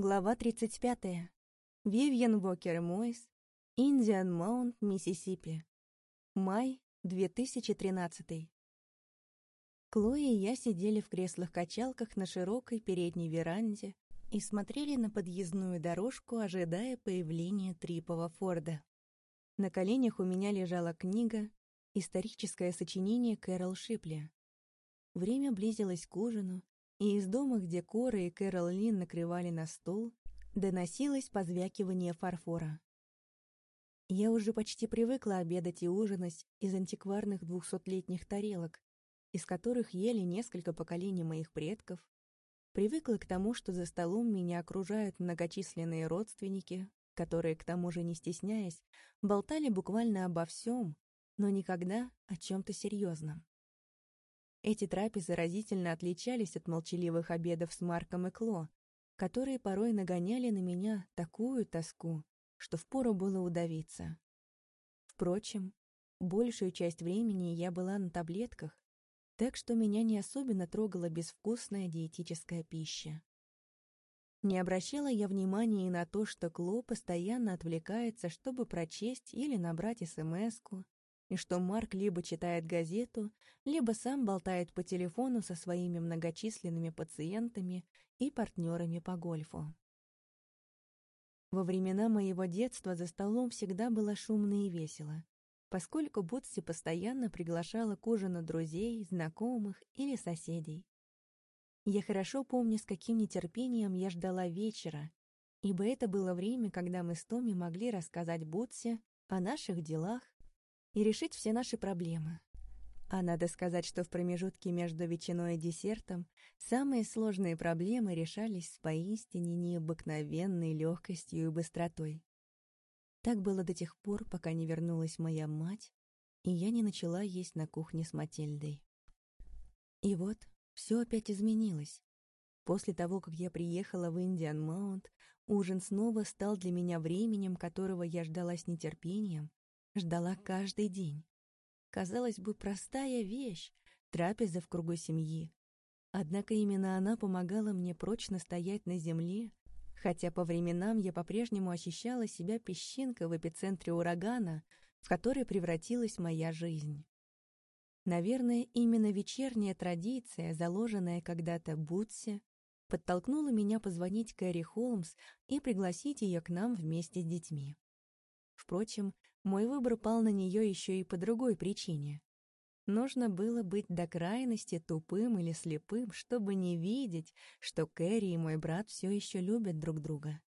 Глава 35. Вивьен Вокер Мойс. Индиан Маунт, Миссисипи. Май 2013. Клои и я сидели в креслах-качалках на широкой передней веранде и смотрели на подъездную дорожку, ожидая появления Трипова Форда. На коленях у меня лежала книга «Историческое сочинение Кэрол Шипли». Время близилось к ужину, и из дома, где Кора и Кэрол Лин накрывали на стол, доносилось позвякивание фарфора. Я уже почти привыкла обедать и ужинать из антикварных двухсотлетних тарелок, из которых ели несколько поколений моих предков, привыкла к тому, что за столом меня окружают многочисленные родственники, которые, к тому же не стесняясь, болтали буквально обо всем, но никогда о чем-то серьезном. Эти трапезы разительно отличались от молчаливых обедов с Марком и Кло, которые порой нагоняли на меня такую тоску, что впору было удавиться. Впрочем, большую часть времени я была на таблетках, так что меня не особенно трогала безвкусная диетическая пища. Не обращала я внимания и на то, что Кло постоянно отвлекается, чтобы прочесть или набрать СМС-ку, и что Марк либо читает газету, либо сам болтает по телефону со своими многочисленными пациентами и партнерами по гольфу. Во времена моего детства за столом всегда было шумно и весело, поскольку Бутси постоянно приглашала к ужину друзей, знакомых или соседей. Я хорошо помню, с каким нетерпением я ждала вечера, ибо это было время, когда мы с Томи могли рассказать Бутси о наших делах, и решить все наши проблемы. А надо сказать, что в промежутке между ветчиной и десертом самые сложные проблемы решались с поистине необыкновенной легкостью и быстротой. Так было до тех пор, пока не вернулась моя мать, и я не начала есть на кухне с Матильдой. И вот все опять изменилось. После того, как я приехала в Индиан Маунт, ужин снова стал для меня временем, которого я ждала с нетерпением, ждала каждый день. Казалось бы, простая вещь — трапеза в кругу семьи. Однако именно она помогала мне прочно стоять на земле, хотя по временам я по-прежнему ощущала себя песчинкой в эпицентре урагана, в который превратилась моя жизнь. Наверное, именно вечерняя традиция, заложенная когда-то Бутсе, подтолкнула меня позвонить Кэрри Холмс и пригласить ее к нам вместе с детьми. Впрочем, мой выбор пал на нее еще и по другой причине. Нужно было быть до крайности тупым или слепым, чтобы не видеть, что Кэрри и мой брат все еще любят друг друга.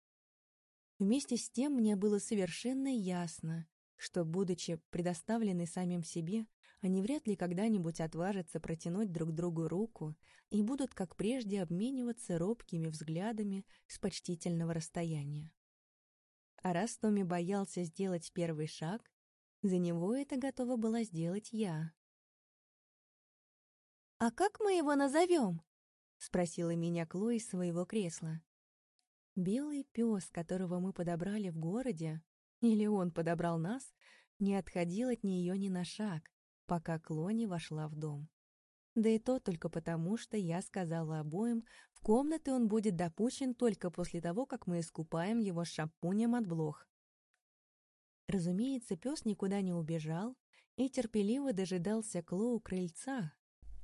Вместе с тем мне было совершенно ясно, что, будучи предоставлены самим себе, они вряд ли когда-нибудь отважатся протянуть друг другу руку и будут, как прежде, обмениваться робкими взглядами с почтительного расстояния. А раз Томми боялся сделать первый шаг, за него это готова была сделать я. «А как мы его назовем?» — спросила меня Кло из своего кресла. Белый пес, которого мы подобрали в городе, или он подобрал нас, не отходил от нее ни на шаг, пока Кло не вошла в дом. Да и то только потому, что я сказала обоим, в комнаты он будет допущен только после того, как мы искупаем его шампунем от блох. Разумеется, пес никуда не убежал и терпеливо дожидался Кло у крыльца,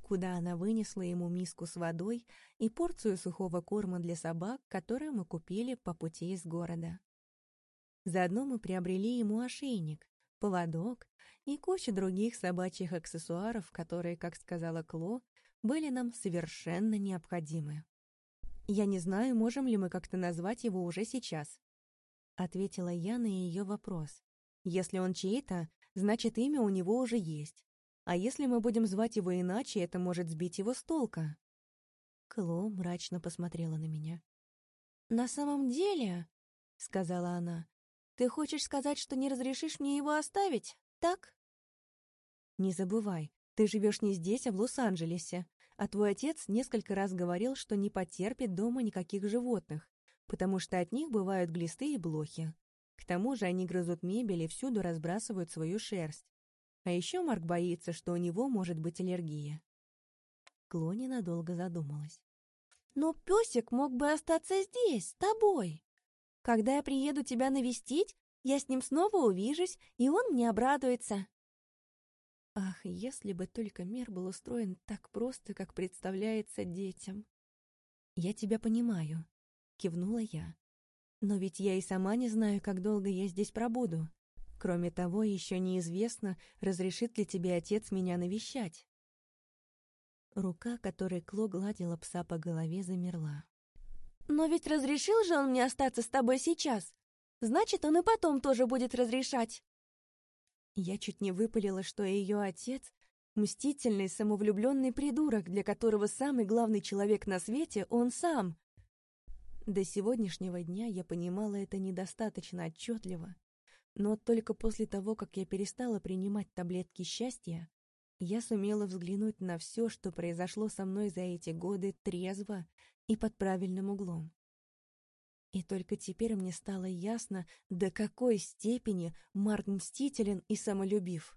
куда она вынесла ему миску с водой и порцию сухого корма для собак, который мы купили по пути из города. Заодно мы приобрели ему ошейник, поводок и куча других собачьих аксессуаров, которые, как сказала Кло, были нам совершенно необходимы. «Я не знаю, можем ли мы как-то назвать его уже сейчас», — ответила я на ее вопрос. «Если он чей-то, значит, имя у него уже есть. А если мы будем звать его иначе, это может сбить его с толка». Кло мрачно посмотрела на меня. «На самом деле», — сказала она, ты хочешь сказать, что не разрешишь мне его оставить, так? Не забывай, ты живешь не здесь, а в Лос-Анджелесе, а твой отец несколько раз говорил, что не потерпит дома никаких животных, потому что от них бывают глисты и блохи. К тому же они грызут мебель и всюду разбрасывают свою шерсть. А еще Марк боится, что у него может быть аллергия. Клони надолго задумалась. Но песик мог бы остаться здесь, с тобой. Когда я приеду тебя навестить, я с ним снова увижусь, и он мне обрадуется. Ах, если бы только мир был устроен так просто, как представляется детям. «Я тебя понимаю», — кивнула я. «Но ведь я и сама не знаю, как долго я здесь пробуду. Кроме того, еще неизвестно, разрешит ли тебе отец меня навещать». Рука, которой Кло гладила пса по голове, замерла. «Но ведь разрешил же он мне остаться с тобой сейчас. Значит, он и потом тоже будет разрешать». Я чуть не выпалила, что ее отец — мстительный, самовлюбленный придурок, для которого самый главный человек на свете — он сам. До сегодняшнего дня я понимала это недостаточно отчетливо, но только после того, как я перестала принимать таблетки счастья, я сумела взглянуть на все, что произошло со мной за эти годы трезво и под правильным углом. И только теперь мне стало ясно, до какой степени Марк мстителен и самолюбив.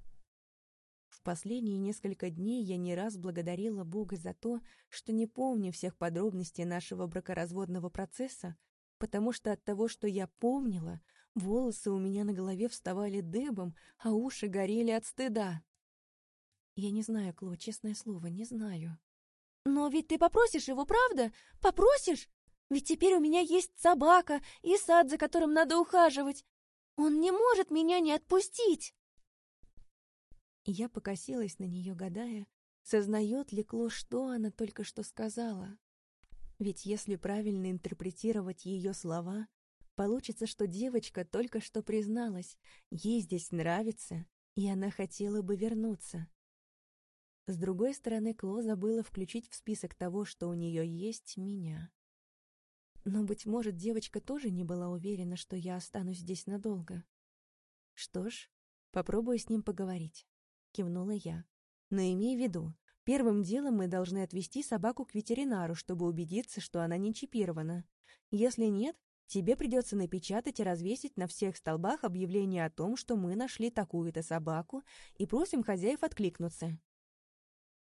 В последние несколько дней я не раз благодарила Бога за то, что не помню всех подробностей нашего бракоразводного процесса, потому что от того, что я помнила, волосы у меня на голове вставали дыбом, а уши горели от стыда. Я не знаю, Кло, честное слово, не знаю. «Но ведь ты попросишь его, правда? Попросишь? Ведь теперь у меня есть собака и сад, за которым надо ухаживать. Он не может меня не отпустить!» Я покосилась на нее, гадая, сознает ли Кло, что она только что сказала. Ведь если правильно интерпретировать ее слова, получится, что девочка только что призналась, ей здесь нравится, и она хотела бы вернуться. С другой стороны, Кло забыла включить в список того, что у нее есть, меня. Но, быть может, девочка тоже не была уверена, что я останусь здесь надолго. Что ж, попробую с ним поговорить. Кивнула я. Но имей в виду, первым делом мы должны отвезти собаку к ветеринару, чтобы убедиться, что она не чипирована. Если нет, тебе придется напечатать и развесить на всех столбах объявление о том, что мы нашли такую-то собаку и просим хозяев откликнуться.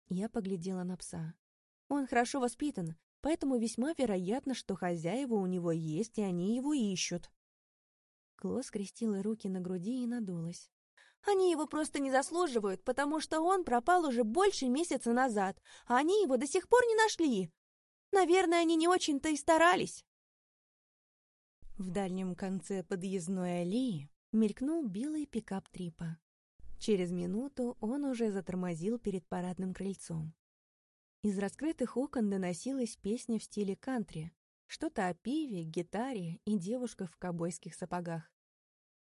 Я поглядела на пса. Он хорошо воспитан, поэтому весьма вероятно, что хозяева у него есть, и они его ищут. Кло скрестила руки на груди и надулась. Они его просто не заслуживают, потому что он пропал уже больше месяца назад, а они его до сих пор не нашли. Наверное, они не очень-то и старались. В дальнем конце подъездной аллеи мелькнул белый пикап Трипа. Через минуту он уже затормозил перед парадным крыльцом. Из раскрытых окон доносилась песня в стиле кантри, что-то о пиве, гитаре и девушках в кобойских сапогах.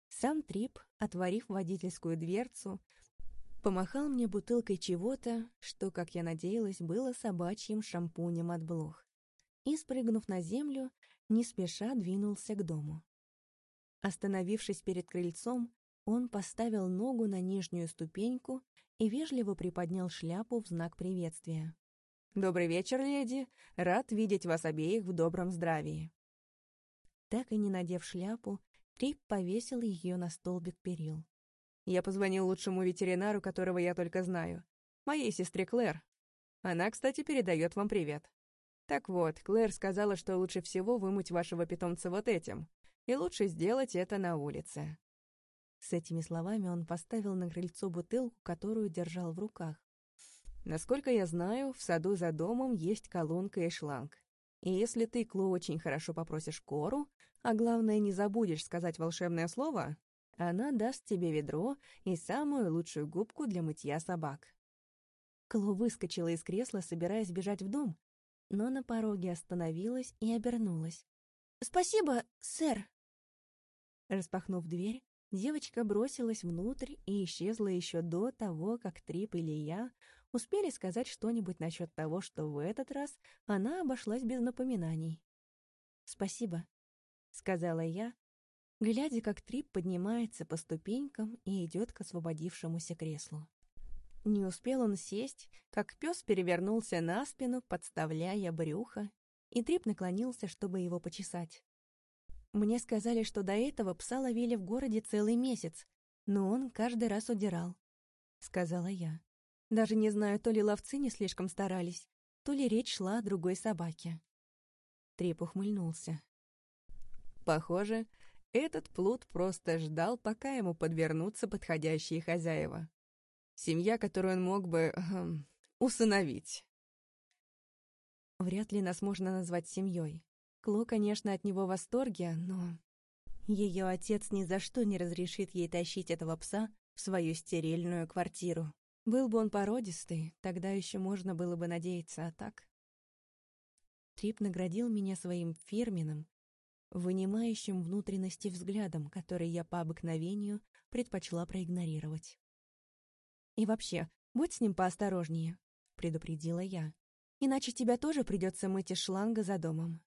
Сам Трип, отворив водительскую дверцу, помахал мне бутылкой чего-то, что, как я надеялась, было собачьим шампунем от блох, и, спрыгнув на землю, не спеша двинулся к дому. Остановившись перед крыльцом, он поставил ногу на нижнюю ступеньку и вежливо приподнял шляпу в знак приветствия. «Добрый вечер, леди! Рад видеть вас обеих в добром здравии!» Так и не надев шляпу, Трип повесил ее на столбик перил. «Я позвонил лучшему ветеринару, которого я только знаю. Моей сестре Клэр. Она, кстати, передает вам привет. Так вот, Клэр сказала, что лучше всего вымыть вашего питомца вот этим. И лучше сделать это на улице. С этими словами он поставил на крыльцо бутылку, которую держал в руках. «Насколько я знаю, в саду за домом есть колонка и шланг. И если ты, Кло, очень хорошо попросишь Кору, а главное, не забудешь сказать волшебное слово, она даст тебе ведро и самую лучшую губку для мытья собак». Кло выскочила из кресла, собираясь бежать в дом, но на пороге остановилась и обернулась. «Спасибо, сэр!» Распахнув дверь, Девочка бросилась внутрь и исчезла еще до того, как Трип или я успели сказать что-нибудь насчет того, что в этот раз она обошлась без напоминаний. «Спасибо», — сказала я, глядя, как Трип поднимается по ступенькам и идет к освободившемуся креслу. Не успел он сесть, как пес перевернулся на спину, подставляя брюхо, и Трип наклонился, чтобы его почесать. Мне сказали, что до этого пса ловили в городе целый месяц, но он каждый раз удирал. Сказала я. Даже не знаю, то ли ловцы не слишком старались, то ли речь шла о другой собаке. Трип ухмыльнулся. Похоже, этот плут просто ждал, пока ему подвернутся подходящие хозяева. Семья, которую он мог бы... Э, усыновить. Вряд ли нас можно назвать семьей. Кло, конечно, от него в восторге, но... Ее отец ни за что не разрешит ей тащить этого пса в свою стерильную квартиру. Был бы он породистый, тогда еще можно было бы надеяться, а так... Трип наградил меня своим фирменным, вынимающим внутренности взглядом, который я по обыкновению предпочла проигнорировать. «И вообще, будь с ним поосторожнее», — предупредила я. «Иначе тебя тоже придется мыть из шланга за домом».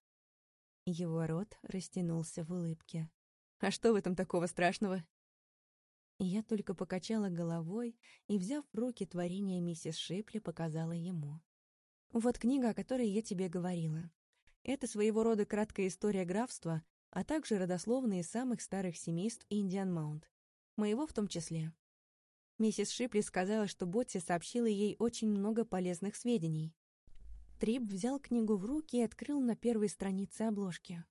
Его рот растянулся в улыбке. «А что в этом такого страшного?» Я только покачала головой и, взяв в руки творение миссис Шипли, показала ему. «Вот книга, о которой я тебе говорила. Это своего рода краткая история графства, а также родословные самых старых семейств Индиан Маунт. Моего в том числе. Миссис Шипли сказала, что Ботси сообщила ей очень много полезных сведений. Трип взял книгу в руки и открыл на первой странице обложки.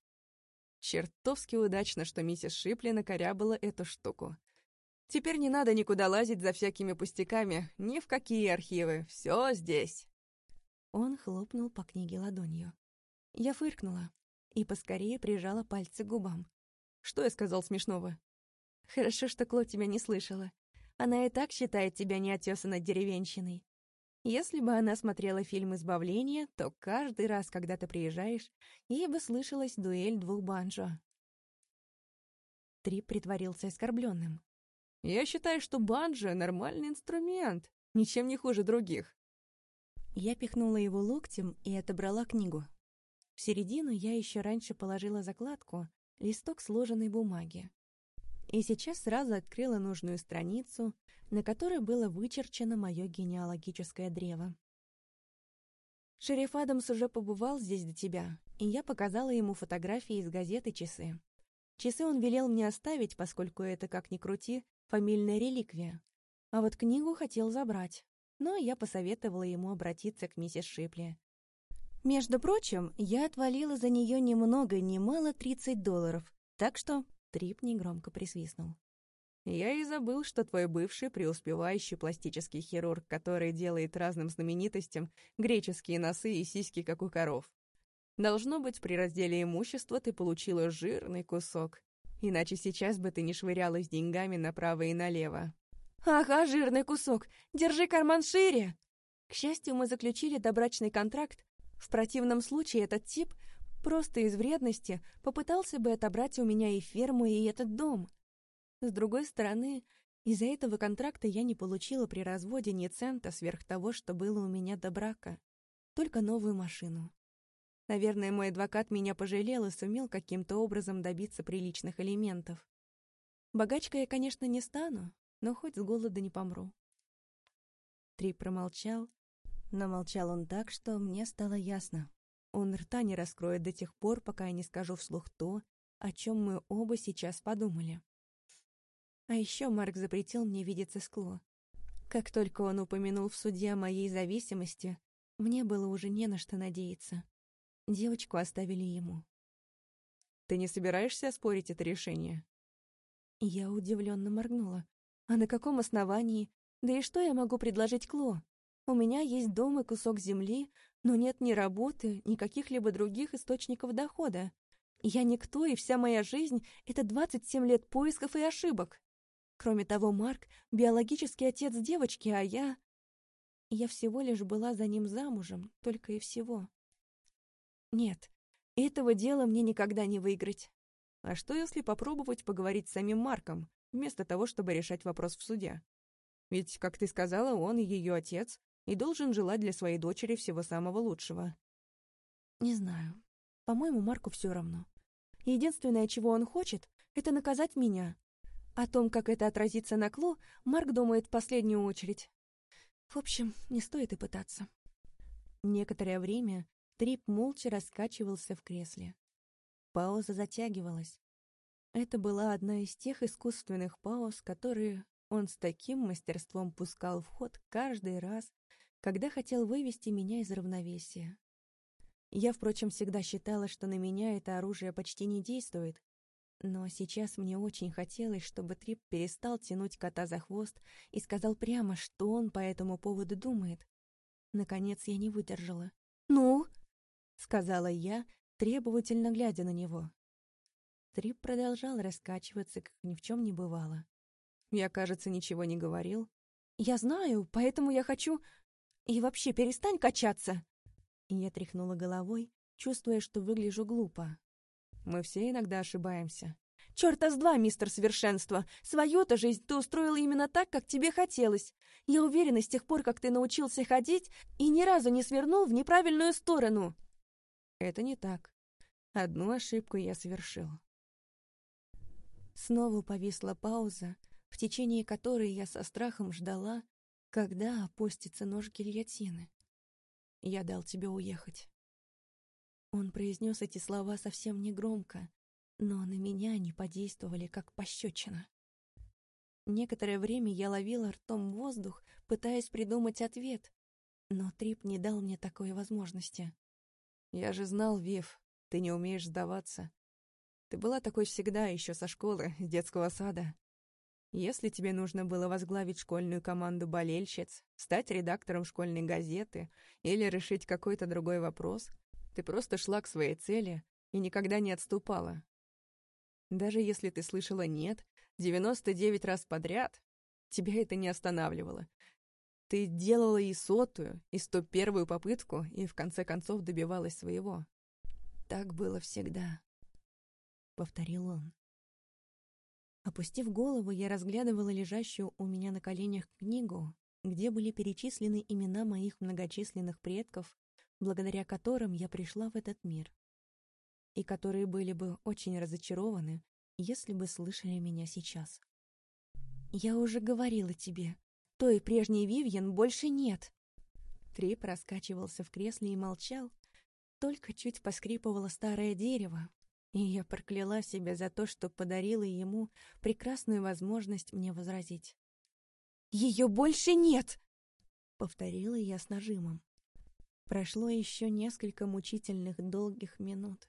Чертовски удачно, что миссис Шипли накорябала эту штуку. Теперь не надо никуда лазить за всякими пустяками, ни в какие архивы, все здесь. Он хлопнул по книге ладонью. Я фыркнула и поскорее прижала пальцы к губам. «Что я сказал смешного?» «Хорошо, что Кло тебя не слышала. Она и так считает тебя неотесанной деревенщиной. Если бы она смотрела фильм «Избавление», то каждый раз, когда ты приезжаешь, ей бы слышалась дуэль двух банджо». Трип притворился оскорбленным. «Я считаю, что банджо — нормальный инструмент, ничем не хуже других». Я пихнула его локтем и отобрала книгу. В середину я еще раньше положила закладку, листок сложенной бумаги. И сейчас сразу открыла нужную страницу, на которой было вычерчено мое генеалогическое древо. Шериф Адамс уже побывал здесь до тебя, и я показала ему фотографии из газеты «Часы». Часы он велел мне оставить, поскольку это, как ни крути, фамильная реликвия. А вот книгу хотел забрать, но я посоветовала ему обратиться к миссис Шипли. Между прочим, я отвалила за нее ни много ни мало 30 долларов, так что Трип негромко присвистнул. «Я и забыл, что твой бывший преуспевающий пластический хирург, который делает разным знаменитостям греческие носы и сиськи, как у коров. Должно быть, при разделе имущества ты получила жирный кусок. Иначе сейчас бы ты не швырялась деньгами направо и налево». «Ага, жирный кусок! Держи карман шире!» К счастью, мы заключили добрачный контракт, в противном случае этот тип просто из вредности попытался бы отобрать у меня и ферму, и этот дом. С другой стороны, из-за этого контракта я не получила при разводе ни цента сверх того, что было у меня до брака. Только новую машину. Наверное, мой адвокат меня пожалел и сумел каким-то образом добиться приличных элементов. Богачкой я, конечно, не стану, но хоть с голода не помру. Три промолчал, но молчал он так, что мне стало ясно. Он рта не раскроет до тех пор, пока я не скажу вслух то, о чем мы оба сейчас подумали. А еще Марк запретил мне видеться с Кло. Как только он упомянул в суде о моей зависимости, мне было уже не на что надеяться. Девочку оставили ему. «Ты не собираешься оспорить это решение?» Я удивленно моргнула. «А на каком основании? Да и что я могу предложить Кло? У меня есть дом и кусок земли, но нет ни работы, ни каких-либо других источников дохода. Я никто, и вся моя жизнь — это 27 лет поисков и ошибок. Кроме того, Марк — биологический отец девочки, а я... Я всего лишь была за ним замужем, только и всего. Нет, этого дела мне никогда не выиграть. А что, если попробовать поговорить с самим Марком, вместо того, чтобы решать вопрос в суде? Ведь, как ты сказала, он ее отец, и должен желать для своей дочери всего самого лучшего. Не знаю. По-моему, Марку все равно. Единственное, чего он хочет, это наказать меня. О том, как это отразится на Кло, Марк думает в последнюю очередь. В общем, не стоит и пытаться. Некоторое время Трип молча раскачивался в кресле. Пауза затягивалась. Это была одна из тех искусственных пауз, которые он с таким мастерством пускал в ход каждый раз, когда хотел вывести меня из равновесия. Я, впрочем, всегда считала, что на меня это оружие почти не действует. Но сейчас мне очень хотелось, чтобы Трип перестал тянуть кота за хвост и сказал прямо, что он по этому поводу думает. Наконец я не выдержала. «Ну?» — сказала я, требовательно глядя на него. Трип продолжал раскачиваться, как ни в чем не бывало. Я, кажется, ничего не говорил. «Я знаю, поэтому я хочу... И вообще перестань качаться!» И я тряхнула головой, чувствуя, что выгляжу глупо. Мы все иногда ошибаемся. «Чёрта с два, мистер Совершенство! Свою-то жизнь ты устроил именно так, как тебе хотелось. Я уверена, с тех пор, как ты научился ходить, и ни разу не свернул в неправильную сторону!» Это не так. Одну ошибку я совершил. Снова повисла пауза, в течение которой я со страхом ждала, когда опустится нож гильотины. Я дал тебе уехать. Он произнес эти слова совсем негромко, но на меня они подействовали как пощечина. Некоторое время я ловила ртом воздух, пытаясь придумать ответ, но Трип не дал мне такой возможности. «Я же знал, Вив, ты не умеешь сдаваться. Ты была такой всегда, еще со школы, с детского сада. Если тебе нужно было возглавить школьную команду болельщиц, стать редактором школьной газеты или решить какой-то другой вопрос, ты просто шла к своей цели и никогда не отступала. Даже если ты слышала «нет» 99 раз подряд, тебя это не останавливало. Ты делала и сотую, и сто первую попытку, и в конце концов добивалась своего. Так было всегда, — повторил он. Опустив голову, я разглядывала лежащую у меня на коленях книгу, где были перечислены имена моих многочисленных предков, благодаря которым я пришла в этот мир, и которые были бы очень разочарованы, если бы слышали меня сейчас. «Я уже говорила тебе, той прежней Вивьен больше нет!» Трип раскачивался в кресле и молчал, только чуть поскрипывало старое дерево, и я прокляла себя за то, что подарила ему прекрасную возможность мне возразить. «Ее больше нет!» — повторила я с нажимом. Прошло еще несколько мучительных долгих минут.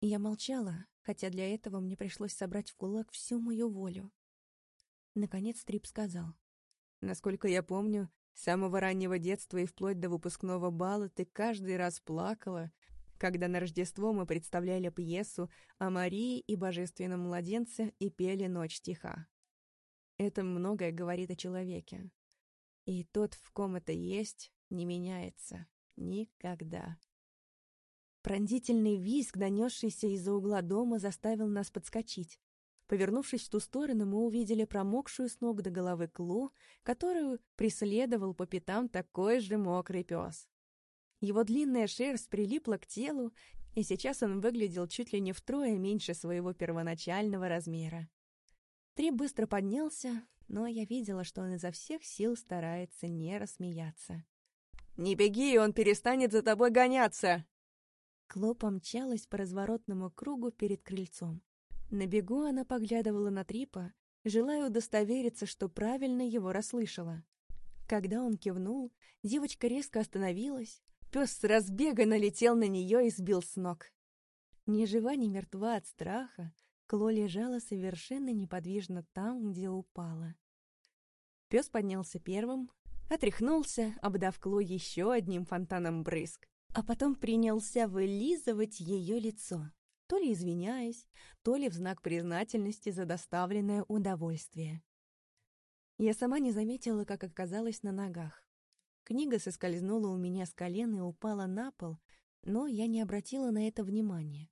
Я молчала, хотя для этого мне пришлось собрать в кулак всю мою волю. Наконец Трип сказал. «Насколько я помню, с самого раннего детства и вплоть до выпускного бала ты каждый раз плакала, когда на Рождество мы представляли пьесу о Марии и божественном младенце и пели «Ночь тиха». Это многое говорит о человеке. И тот, в ком это есть, не меняется. Никогда. Пронзительный визг, донесшийся из-за угла дома, заставил нас подскочить. Повернувшись в ту сторону, мы увидели промокшую с ног до головы Клу, которую преследовал по пятам такой же мокрый пес. Его длинная шерсть прилипла к телу, и сейчас он выглядел чуть ли не втрое меньше своего первоначального размера. Три быстро поднялся, но я видела, что он изо всех сил старается не рассмеяться. «Не беги, он перестанет за тобой гоняться!» Кло помчалась по разворотному кругу перед крыльцом. На бегу она поглядывала на Трипа, желая удостовериться, что правильно его расслышала. Когда он кивнул, девочка резко остановилась, Пес с разбега налетел на нее и сбил с ног. Ни жива, ни мертва от страха, Кло лежала совершенно неподвижно там, где упала. Пес поднялся первым, отряхнулся, обдав Кло еще одним фонтаном брызг, а потом принялся вылизывать ее лицо, то ли извиняясь, то ли в знак признательности за доставленное удовольствие. Я сама не заметила, как оказалась на ногах. Книга соскользнула у меня с колен и упала на пол, но я не обратила на это внимания.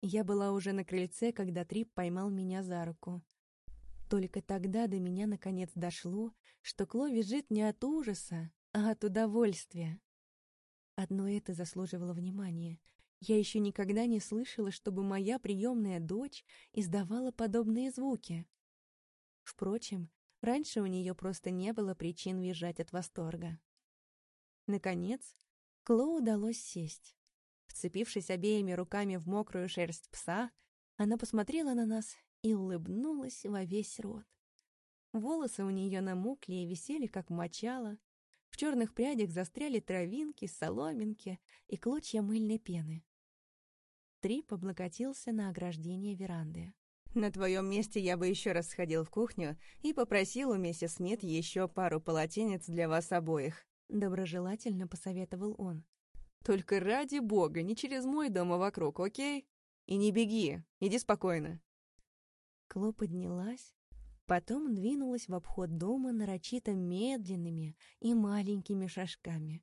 Я была уже на крыльце, когда Трип поймал меня за руку. Только тогда до меня наконец дошло, что Кло визжит не от ужаса, а от удовольствия. Одно это заслуживало внимания. Я еще никогда не слышала, чтобы моя приемная дочь издавала подобные звуки. Впрочем, раньше у нее просто не было причин визжать от восторга. Наконец, Кло удалось сесть. Вцепившись обеими руками в мокрую шерсть пса, она посмотрела на нас и улыбнулась во весь рот. Волосы у нее намокли и висели, как мочало. В черных прядях застряли травинки, соломинки и клочья мыльной пены. Трип облокотился на ограждение веранды. «На твоем месте я бы еще раз сходил в кухню и попросил у миссис Смит еще пару полотенец для вас обоих», — доброжелательно посоветовал он. «Только ради бога, не через мой дом, а вокруг, окей? И не беги, иди спокойно». Кло поднялась, потом двинулась в обход дома нарочито медленными и маленькими шажками.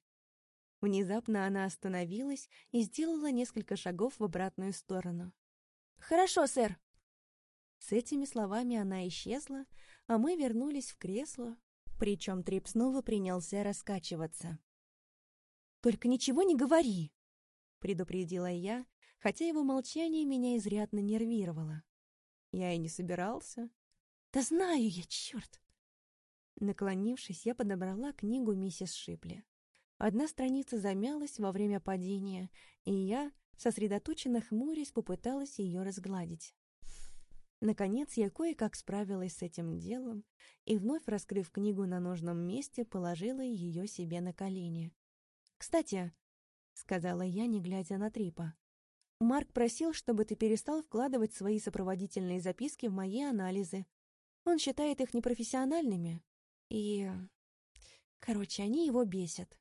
Внезапно она остановилась и сделала несколько шагов в обратную сторону. «Хорошо, сэр», с этими словами она исчезла, а мы вернулись в кресло, причем Трип снова принялся раскачиваться. «Только ничего не говори!» — предупредила я, хотя его молчание меня изрядно нервировало. Я и не собирался. «Да знаю я, черт!» Наклонившись, я подобрала книгу миссис Шипли. Одна страница замялась во время падения, и я, сосредоточенно хмурясь, попыталась ее разгладить. Наконец я кое-как справилась с этим делом и, вновь раскрыв книгу на нужном месте, положила ее себе на колени. «Кстати», — сказала я, не глядя на Трипа, «Марк просил, чтобы ты перестал вкладывать свои сопроводительные записки в мои анализы. Он считает их непрофессиональными. И... Короче, они его бесят».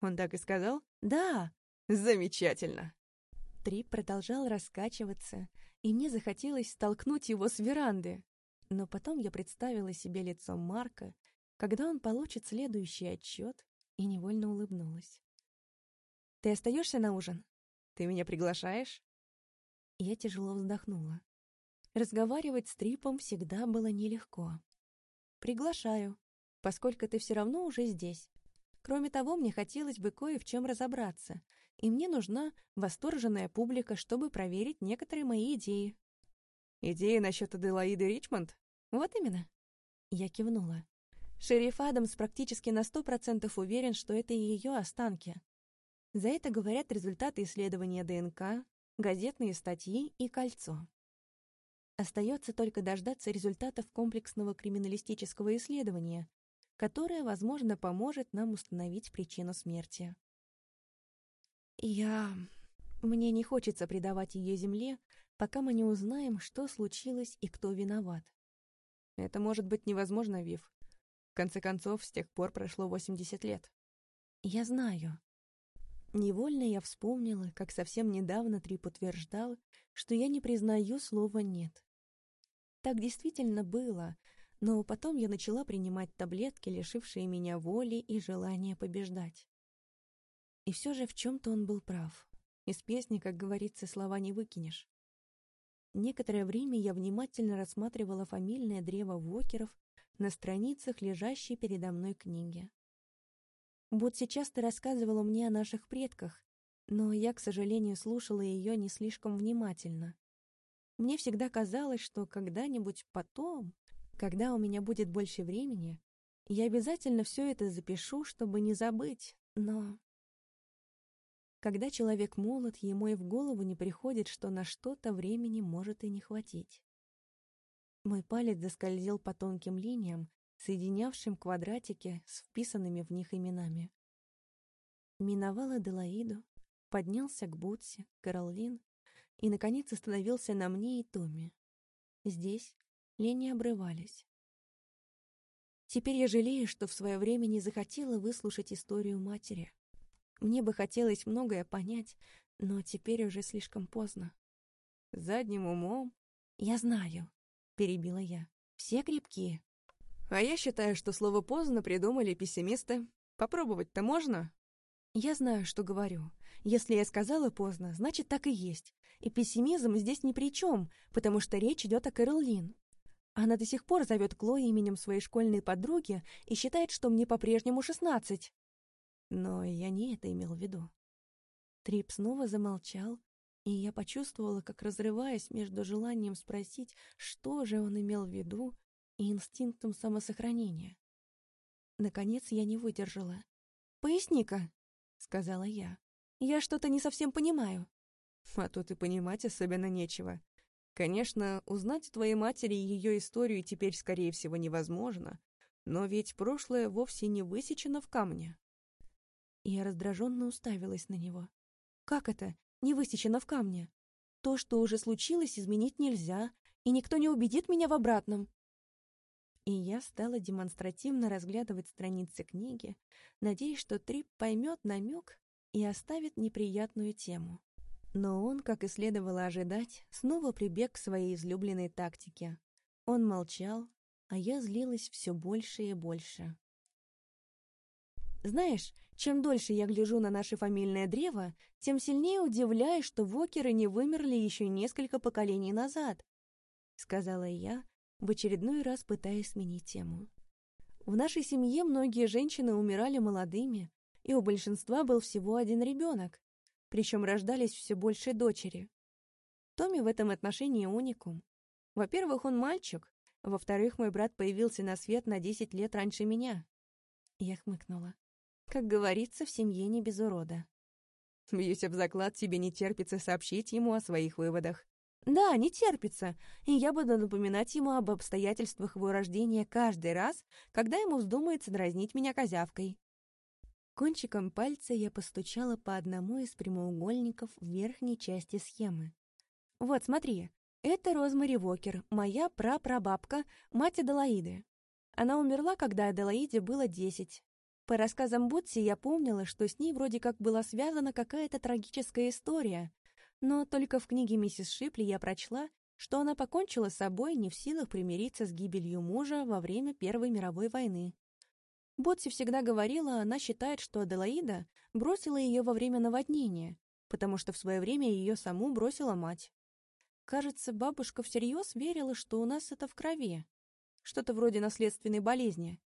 «Он так и сказал?» «Да». «Замечательно». Трип продолжал раскачиваться, и мне захотелось столкнуть его с веранды. Но потом я представила себе лицо Марка, когда он получит следующий отчет, и невольно улыбнулась. «Ты остаешься на ужин? Ты меня приглашаешь?» Я тяжело вздохнула. Разговаривать с Трипом всегда было нелегко. «Приглашаю, поскольку ты все равно уже здесь. Кроме того, мне хотелось бы кое в чем разобраться, и мне нужна восторженная публика, чтобы проверить некоторые мои идеи. «Идеи насчет Аделаиды Ричмонд?» «Вот именно». Я кивнула. Шериф Адамс практически на сто процентов уверен, что это ее останки. За это говорят результаты исследования ДНК, газетные статьи и кольцо. Остается только дождаться результатов комплексного криминалистического исследования, которое, возможно, поможет нам установить причину смерти. Я... Мне не хочется предавать ее земле, пока мы не узнаем, что случилось и кто виноват. Это может быть невозможно, Вив. В конце концов, с тех пор прошло 80 лет. Я знаю. Невольно я вспомнила, как совсем недавно Трип утверждал, что я не признаю слова «нет». Так действительно было, но потом я начала принимать таблетки, лишившие меня воли и желания побеждать. И все же в чем-то он был прав. Из песни, как говорится, слова не выкинешь. Некоторое время я внимательно рассматривала фамильное древо Вокеров на страницах лежащей передо мной книги. Вот сейчас ты рассказывала мне о наших предках, но я, к сожалению, слушала ее не слишком внимательно. Мне всегда казалось, что когда-нибудь потом, когда у меня будет больше времени, я обязательно все это запишу, чтобы не забыть, но... Когда человек молод, ему и в голову не приходит, что на что-то времени может и не хватить. Мой палец заскользил по тонким линиям, соединявшим квадратики с вписанными в них именами. Миновал Аделаиду, поднялся к Бутсе, Каролин и, наконец, остановился на мне и Томе. Здесь линии обрывались. Теперь я жалею, что в свое время не захотела выслушать историю матери. Мне бы хотелось многое понять, но теперь уже слишком поздно. Задним умом? Я знаю, перебила я. Все крепкие. А я считаю, что слово «поздно» придумали пессимисты. Попробовать-то можно? Я знаю, что говорю. Если я сказала поздно, значит, так и есть. И пессимизм здесь ни при чем, потому что речь идет о Кэрол Лин. Она до сих пор зовет Клои именем своей школьной подруги и считает, что мне по-прежнему шестнадцать. Но я не это имел в виду. Трип снова замолчал, и я почувствовала, как разрываясь между желанием спросить, что же он имел в виду, и инстинктом самосохранения. Наконец я не выдержала. «Поясни-ка», — сказала я. «Я что-то не совсем понимаю». «А тут и понимать особенно нечего. Конечно, узнать у твоей матери ее историю теперь, скорее всего, невозможно, Но ведь прошлое вовсе не высечено в камне. Я раздраженно уставилась на него. Как это? Не высечено в камне? То, что уже случилось, изменить нельзя, и никто не убедит меня в обратном. И я стала демонстративно разглядывать страницы книги, надеясь, что Трип поймет намек и оставит неприятную тему. Но он, как и следовало ожидать, снова прибег к своей излюбленной тактике. Он молчал, а я злилась все больше и больше. Знаешь, чем дольше я гляжу на наше фамильное древо, тем сильнее удивляюсь, что вокеры не вымерли еще несколько поколений назад, — сказала я, в очередной раз пытаясь сменить тему. В нашей семье многие женщины умирали молодыми, и у большинства был всего один ребенок, причем рождались все больше дочери. Томми в этом отношении уникум. Во-первых, он мальчик, во-вторых, мой брат появился на свет на десять лет раньше меня. Я хмыкнула. Как говорится, в семье не без урода. Бьюсь об заклад, тебе не терпится сообщить ему о своих выводах. Да, не терпится, и я буду напоминать ему об обстоятельствах его рождения каждый раз, когда ему вздумается дразнить меня козявкой. Кончиком пальца я постучала по одному из прямоугольников в верхней части схемы. Вот, смотри, это Розмари Вокер, моя прапрабабка, мать Аделаиды. Она умерла, когда Аделаиде было десять. По рассказам Бутси я помнила, что с ней вроде как была связана какая-то трагическая история, но только в книге миссис Шипли я прочла, что она покончила с собой не в силах примириться с гибелью мужа во время Первой мировой войны. Ботси всегда говорила, она считает, что Аделаида бросила ее во время наводнения, потому что в свое время ее саму бросила мать. Кажется, бабушка всерьез верила, что у нас это в крови, что-то вроде наследственной болезни,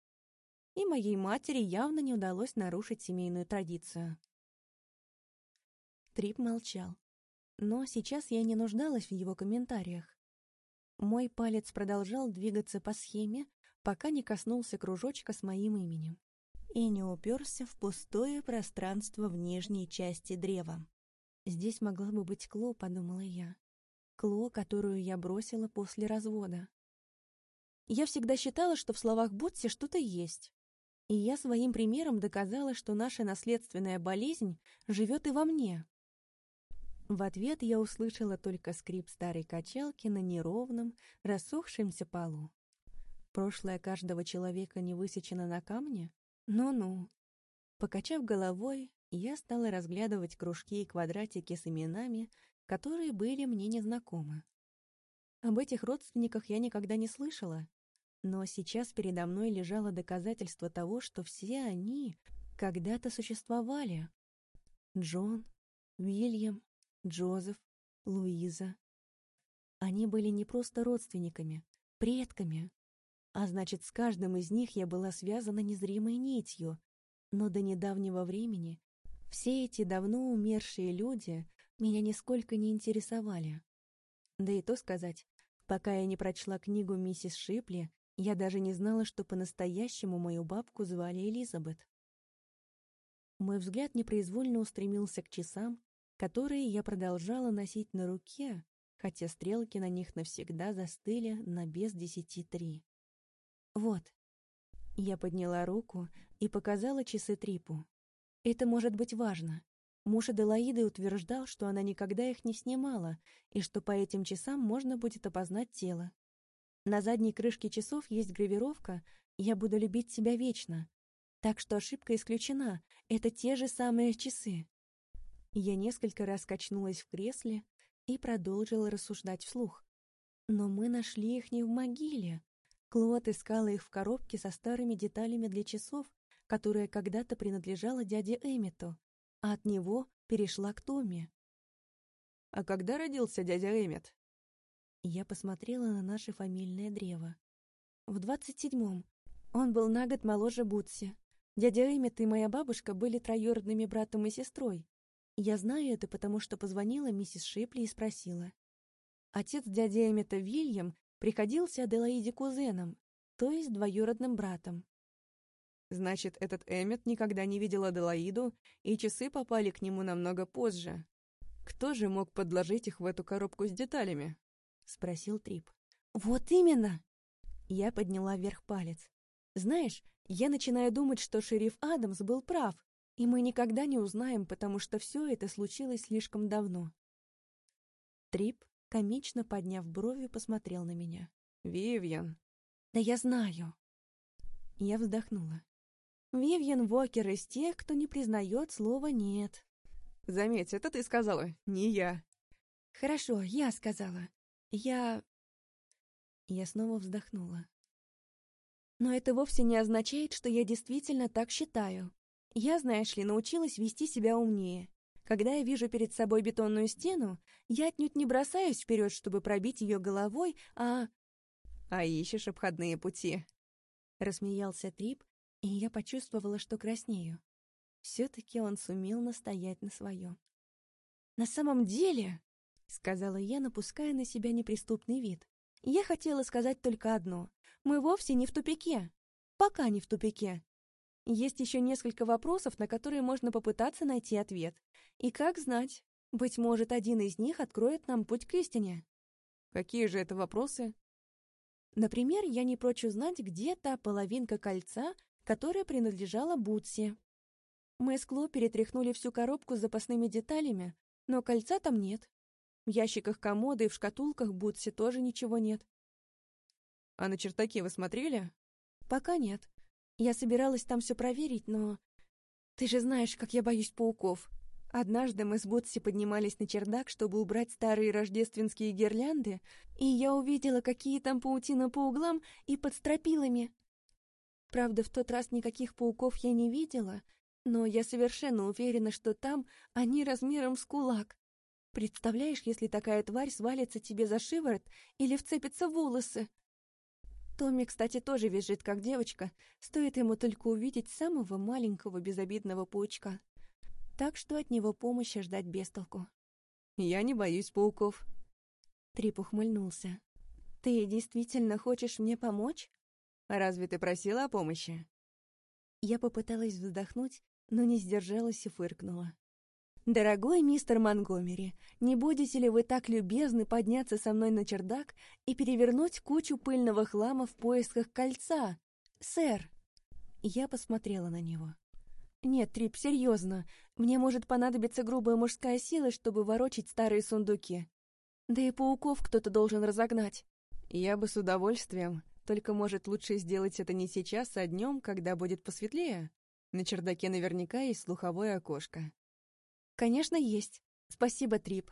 и моей матери явно не удалось нарушить семейную традицию. Трип молчал. Но сейчас я не нуждалась в его комментариях. Мой палец продолжал двигаться по схеме, пока не коснулся кружочка с моим именем и не уперся в пустое пространство в нижней части древа. «Здесь могла бы быть Кло», — подумала я. Кло, которую я бросила после развода. Я всегда считала, что в словах Ботси что-то есть. И я своим примером доказала, что наша наследственная болезнь живет и во мне. В ответ я услышала только скрип старой качалки на неровном, рассохшемся полу. Прошлое каждого человека не высечено на камне? Ну-ну. Покачав головой, я стала разглядывать кружки и квадратики с именами, которые были мне незнакомы. Об этих родственниках я никогда не слышала, но сейчас передо мной лежало доказательство того, что все они когда-то существовали. Джон, Уильям, Джозеф, Луиза. Они были не просто родственниками, предками. А значит, с каждым из них я была связана незримой нитью. Но до недавнего времени все эти давно умершие люди меня нисколько не интересовали. Да и то сказать, пока я не прочла книгу миссис Шипли, я даже не знала, что по-настоящему мою бабку звали Элизабет. Мой взгляд непроизвольно устремился к часам, которые я продолжала носить на руке, хотя стрелки на них навсегда застыли на без десяти три. Вот. Я подняла руку и показала часы Трипу. Это может быть важно. Муж Аделаиды утверждал, что она никогда их не снимала, и что по этим часам можно будет опознать тело. На задней крышке часов есть гравировка «Я буду любить тебя вечно». Так что ошибка исключена. Это те же самые часы. Я несколько раз качнулась в кресле и продолжила рассуждать вслух. Но мы нашли их не в могиле. Клод искала их в коробке со старыми деталями для часов, которая когда-то принадлежала дяде Эммету, а от него перешла к Томми. «А когда родился дядя Эммет?» Я посмотрела на наше фамильное древо. В двадцать седьмом. Он был на год моложе Бутси. Дядя Эммет и моя бабушка были троюродными братом и сестрой. Я знаю это, потому что позвонила миссис Шипли и спросила. Отец дяди Эммета Вильям приходился Аделаиде кузеном, то есть двоюродным братом. Значит, этот Эммет никогда не видел Аделаиду, и часы попали к нему намного позже. Кто же мог подложить их в эту коробку с деталями? — спросил Трип. «Вот именно!» Я подняла вверх палец. Знаешь, я начинаю думать, что шериф Адамс был прав, и мы никогда не узнаем, потому что все это случилось слишком давно. Трип, комично подняв брови, посмотрел на меня. «Вивьен». «Да я знаю». Я вздохнула. Вивьен Вокер из тех, кто не признает слова «нет». «Заметь, это ты сказала, не я». «Хорошо, я сказала. Я...» Я снова вздохнула. «Но это вовсе не означает, что я действительно так считаю. Я, знаешь ли, научилась вести себя умнее. Когда я вижу перед собой бетонную стену, я отнюдь не бросаюсь вперед, чтобы пробить ее головой, а...» «А ищешь обходные пути», — рассмеялся Трип, и я почувствовала, что краснею. Все-таки он сумел настоять на своем. «На самом деле», — сказала я, напуская на себя неприступный вид, «я хотела сказать только одно. Мы вовсе не в тупике. Пока не в тупике. Есть еще несколько вопросов, на которые можно попытаться найти ответ. И как знать, быть может, один из них откроет нам путь к истине». «Какие же это вопросы?» Например, я не прочь узнать, где та половинка кольца, которая принадлежала Бутси. Мы с Кло перетряхнули всю коробку с запасными деталями, но кольца там нет. В ящиках комода и в шкатулках Бутси тоже ничего нет. А на чердаке вы смотрели? Пока нет. Я собиралась там все проверить, но... Ты же знаешь, как я боюсь пауков. Однажды мы с Бутси поднимались на чердак, чтобы убрать старые рождественские гирлянды, и я увидела, какие там паутина по углам и под стропилами. Правда, в тот раз никаких пауков я не видела, но я совершенно уверена, что там они размером с кулак. Представляешь, если такая тварь свалится тебе за шиворот или вцепится в волосы? Томми, кстати, тоже визжит, как девочка, стоит ему только увидеть самого маленького безобидного паучка. Так что от него помощи ждать без толку. «Я не боюсь пауков». Трип ухмыльнулся. «Ты действительно хочешь мне помочь?» Разве ты просила о помощи?» Я попыталась вздохнуть, но не сдержалась и фыркнула. «Дорогой мистер Монгомери, не будете ли вы так любезны подняться со мной на чердак и перевернуть кучу пыльного хлама в поисках кольца? Сэр!» Я посмотрела на него. «Нет, Трип, серьезно. Мне может понадобиться грубая мужская сила, чтобы ворочить старые сундуки. Да и пауков кто-то должен разогнать». «Я бы с удовольствием, только, может, лучше сделать это не сейчас, а днем, когда будет посветлее? На чердаке наверняка есть слуховое окошко. Конечно, есть. Спасибо, Трип.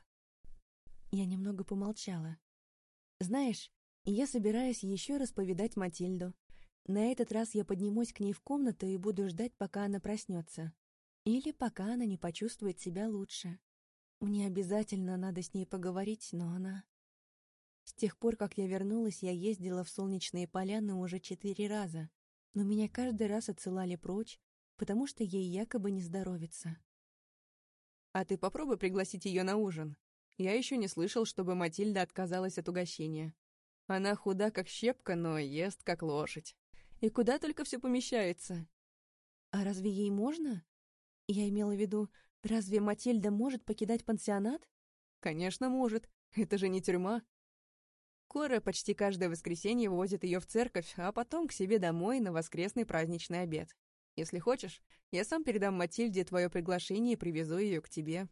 Я немного помолчала. Знаешь, я собираюсь еще раз повидать Матильду. На этот раз я поднимусь к ней в комнату и буду ждать, пока она проснется. Или пока она не почувствует себя лучше. Мне обязательно надо с ней поговорить, но она... С тех пор, как я вернулась, я ездила в солнечные поляны уже четыре раза, но меня каждый раз отсылали прочь, потому что ей якобы не здоровится. «А ты попробуй пригласить ее на ужин. Я еще не слышал, чтобы Матильда отказалась от угощения. Она худа, как щепка, но ест, как лошадь. И куда только все помещается». «А разве ей можно?» Я имела в виду, разве Матильда может покидать пансионат? «Конечно, может. Это же не тюрьма. Кора почти каждое воскресенье возит ее в церковь, а потом к себе домой на воскресный праздничный обед. Если хочешь, я сам передам Матильде твое приглашение и привезу ее к тебе».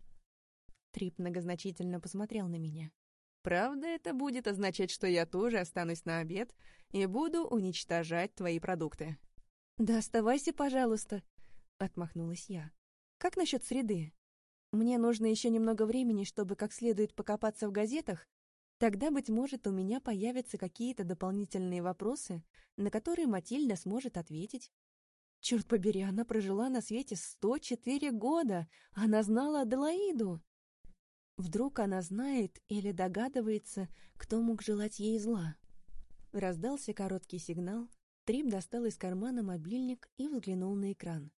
Трип многозначительно посмотрел на меня. «Правда, это будет означать, что я тоже останусь на обед и буду уничтожать твои продукты». «Да оставайся, пожалуйста», — отмахнулась я. «Как насчет среды? Мне нужно еще немного времени, чтобы как следует покопаться в газетах Тогда, быть может, у меня появятся какие-то дополнительные вопросы, на которые Матильда сможет ответить. Черт побери, она прожила на свете 104 года, она знала Аделаиду. Вдруг она знает или догадывается, кто мог желать ей зла. Раздался короткий сигнал, Трип достал из кармана мобильник и взглянул на экран.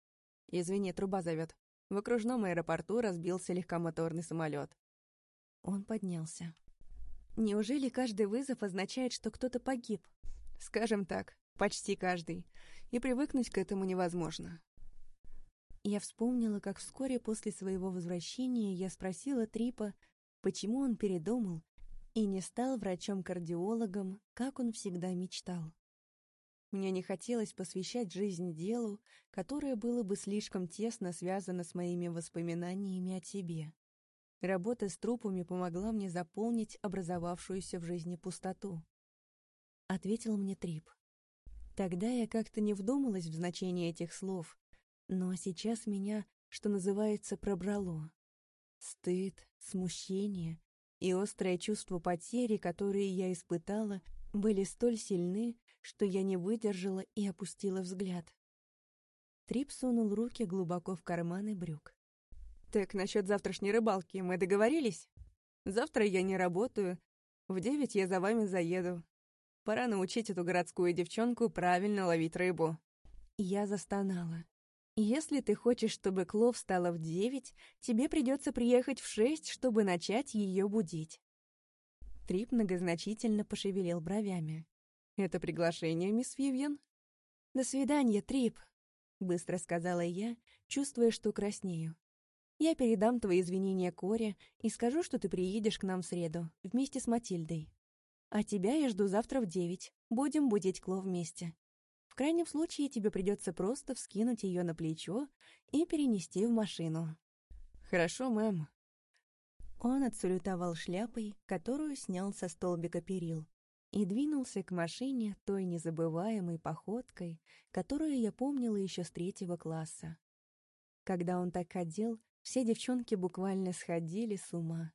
«Извини, труба зовет. В окружном аэропорту разбился легкомоторный самолет». Он поднялся. Неужели каждый вызов означает, что кто-то погиб? Скажем так, почти каждый. И привыкнуть к этому невозможно. Я вспомнила, как вскоре после своего возвращения я спросила Трипа, почему он передумал и не стал врачом-кардиологом, как он всегда мечтал. Мне не хотелось посвящать жизнь делу, которое было бы слишком тесно связано с моими воспоминаниями о тебе. Работа с трупами помогла мне заполнить образовавшуюся в жизни пустоту. Ответил мне Трип. Тогда я как-то не вдумалась в значение этих слов, но сейчас меня, что называется, пробрало. Стыд, смущение и острое чувство потери, которые я испытала, были столь сильны, что я не выдержала и опустила взгляд. Трип сунул руки глубоко в карманы брюк. «Так, насчет завтрашней рыбалки мы договорились? Завтра я не работаю. В девять я за вами заеду. Пора научить эту городскую девчонку правильно ловить рыбу». Я застонала. «Если ты хочешь, чтобы Клов стала в девять, тебе придется приехать в шесть, чтобы начать ее будить». Трип многозначительно пошевелил бровями. «Это приглашение, мисс Вивьен?» «До свидания, Трип», — быстро сказала я, чувствуя, что краснею. Я передам твои извинения Коре и скажу, что ты приедешь к нам в среду, вместе с Матильдой. А тебя я жду завтра в девять. Будем будить Кло вместе. В крайнем случае тебе придется просто вскинуть ее на плечо и перенести в машину. Хорошо, мэм. Он отсалютовал шляпой, которую снял со столбика перил, и двинулся к машине той незабываемой походкой, которую я помнила еще с третьего класса. Когда он так ходил, все девчонки буквально сходили с ума.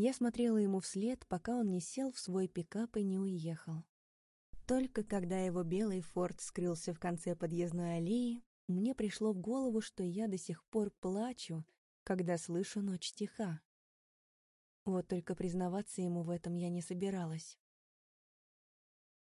Я смотрела ему вслед, пока он не сел в свой пикап и не уехал. Только когда его белый форт скрылся в конце подъездной аллеи, мне пришло в голову, что я до сих пор плачу, когда слышу «Ночь тиха». Вот только признаваться ему в этом я не собиралась.